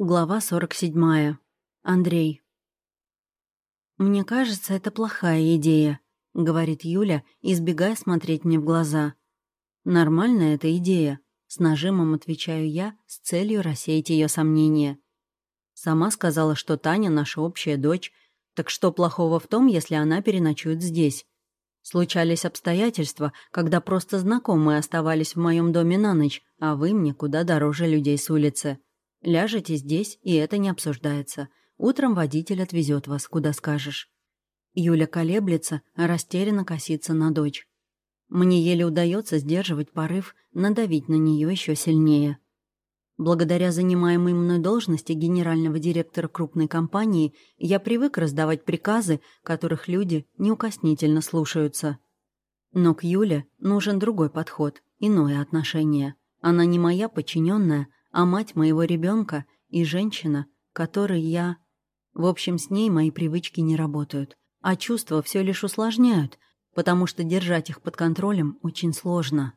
Глава 47. Андрей. «Мне кажется, это плохая идея», — говорит Юля, избегая смотреть мне в глаза. «Нормальная эта идея», — с нажимом отвечаю я с целью рассеять ее сомнения. Сама сказала, что Таня наша общая дочь, так что плохого в том, если она переночует здесь? Случались обстоятельства, когда просто знакомые оставались в моем доме на ночь, а вы мне куда дороже людей с улицы. Ляжете здесь, и это не обсуждается. Утром водитель отвезет вас, куда скажешь». Юля колеблется, а растерянно косится на дочь. Мне еле удается сдерживать порыв, надавить на нее еще сильнее. Благодаря занимаемой мной должности генерального директора крупной компании я привык раздавать приказы, которых люди неукоснительно слушаются. Но к Юле нужен другой подход, иное отношение. Она не моя подчиненная, а мать моего ребенка и женщина, которой я... В общем, с ней мои привычки не работают, а чувства все лишь усложняют, потому что держать их под контролем очень сложно.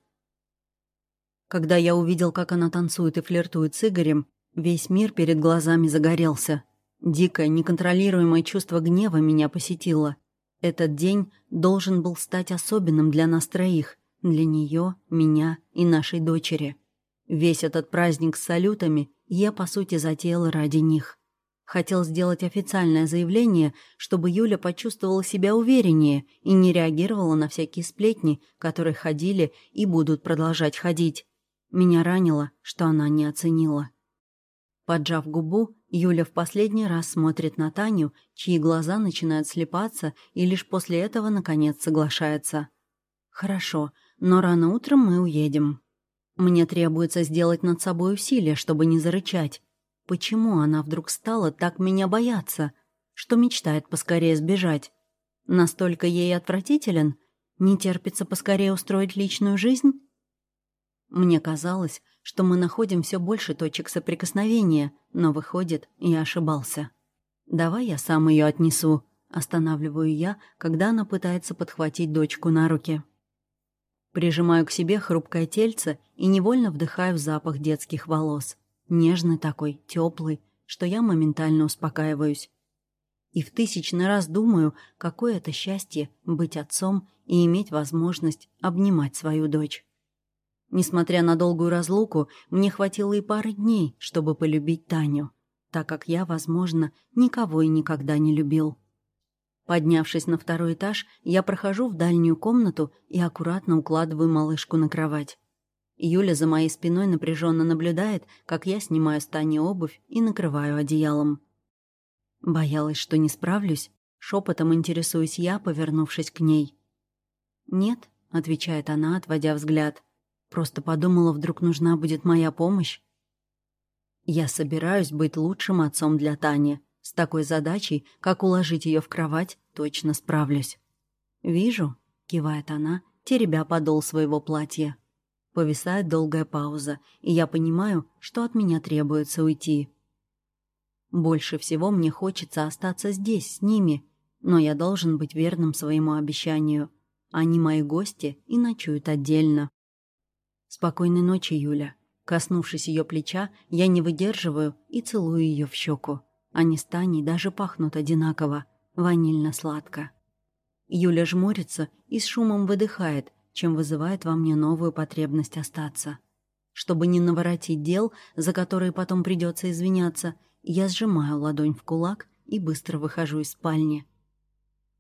Когда я увидел, как она танцует и флиртует с Игорем, весь мир перед глазами загорелся. Дикое, неконтролируемое чувство гнева меня посетило. Этот день должен был стать особенным для нас троих, для нее, меня и нашей дочери. Весь этот праздник с салютами я, по сути, затеял ради них. Хотел сделать официальное заявление, чтобы Юля почувствовала себя увереннее и не реагировала на всякие сплетни, которые ходили и будут продолжать ходить. Меня ранило, что она не оценила. Поджав губу, Юля в последний раз смотрит на Таню, чьи глаза начинают слепаться, и лишь после этого, наконец, соглашается. «Хорошо, но рано утром мы уедем». Мне требуется сделать над собой усилие, чтобы не зарычать. Почему она вдруг стала так меня бояться, что мечтает поскорее сбежать? Настолько ей отвратителен? Не терпится поскорее устроить личную жизнь? Мне казалось, что мы находим все больше точек соприкосновения, но выходит, я ошибался. «Давай я сам ее отнесу», — останавливаю я, когда она пытается подхватить дочку на руки. Прижимаю к себе хрупкое тельце и невольно вдыхаю запах детских волос. Нежный такой, теплый, что я моментально успокаиваюсь. И в тысячный раз думаю, какое это счастье быть отцом и иметь возможность обнимать свою дочь. Несмотря на долгую разлуку, мне хватило и пары дней, чтобы полюбить Таню, так как я, возможно, никого и никогда не любил. Поднявшись на второй этаж, я прохожу в дальнюю комнату и аккуратно укладываю малышку на кровать. Юля за моей спиной напряженно наблюдает, как я снимаю с Тани обувь и накрываю одеялом. Боялась, что не справлюсь, шепотом интересуюсь я, повернувшись к ней. «Нет», — отвечает она, отводя взгляд. «Просто подумала, вдруг нужна будет моя помощь». Я собираюсь быть лучшим отцом для Тани, с такой задачей, как уложить ее в кровать, точно справлюсь. «Вижу», — кивает она, теребя подол своего платья. Повисает долгая пауза, и я понимаю, что от меня требуется уйти. Больше всего мне хочется остаться здесь, с ними, но я должен быть верным своему обещанию. Они мои гости и ночуют отдельно. Спокойной ночи, Юля. Коснувшись ее плеча, я не выдерживаю и целую ее в щеку. Они с Таней даже пахнут одинаково, ванильно-сладко. Юля жмурится и с шумом выдыхает, чем вызывает во мне новую потребность остаться. Чтобы не наворотить дел, за которые потом придется извиняться, я сжимаю ладонь в кулак и быстро выхожу из спальни.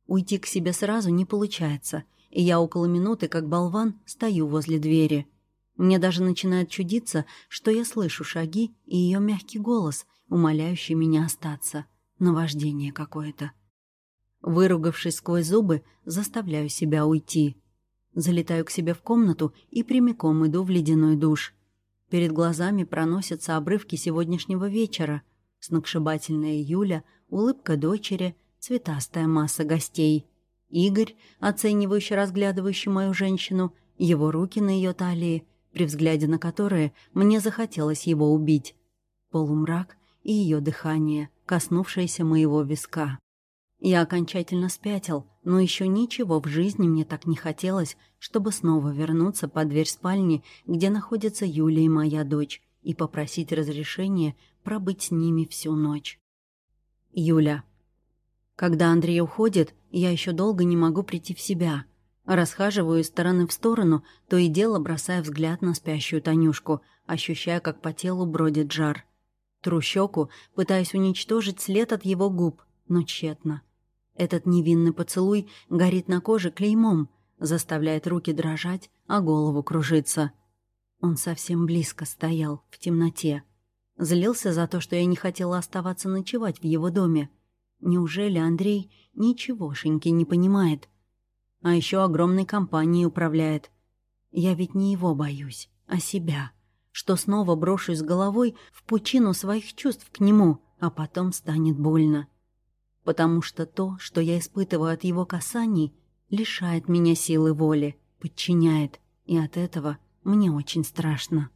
Уйти к себе сразу не получается, и я около минуты, как болван, стою возле двери. Мне даже начинает чудиться, что я слышу шаги и ее мягкий голос, умоляющий меня остаться. Наваждение какое-то. Выругавшись сквозь зубы, заставляю себя уйти. Залетаю к себе в комнату и прямиком иду в ледяной душ. Перед глазами проносятся обрывки сегодняшнего вечера. Сногсшибательная Юля, улыбка дочери, цветастая масса гостей. Игорь, оценивающий, разглядывающий мою женщину, его руки на ее талии, при взгляде на которые мне захотелось его убить. Полумрак и ее дыхание, коснувшееся моего виска. Я окончательно спятил, но еще ничего в жизни мне так не хотелось, чтобы снова вернуться под дверь спальни, где находится Юля и моя дочь, и попросить разрешения пробыть с ними всю ночь. Юля. Когда Андрей уходит, я еще долго не могу прийти в себя. Расхаживаю из стороны в сторону, то и дело бросая взгляд на спящую Танюшку, ощущая, как по телу бродит жар. Тру щеку, пытаясь уничтожить след от его губ, но тщетно. Этот невинный поцелуй горит на коже клеймом, заставляет руки дрожать, а голову кружиться. Он совсем близко стоял, в темноте. Злился за то, что я не хотела оставаться ночевать в его доме. Неужели Андрей ничегошеньки не понимает? А еще огромной компанией управляет. Я ведь не его боюсь, а себя. Что снова брошусь головой в пучину своих чувств к нему, а потом станет больно. Потому что то, что я испытываю от его касаний, лишает меня силы воли, подчиняет, и от этого мне очень страшно.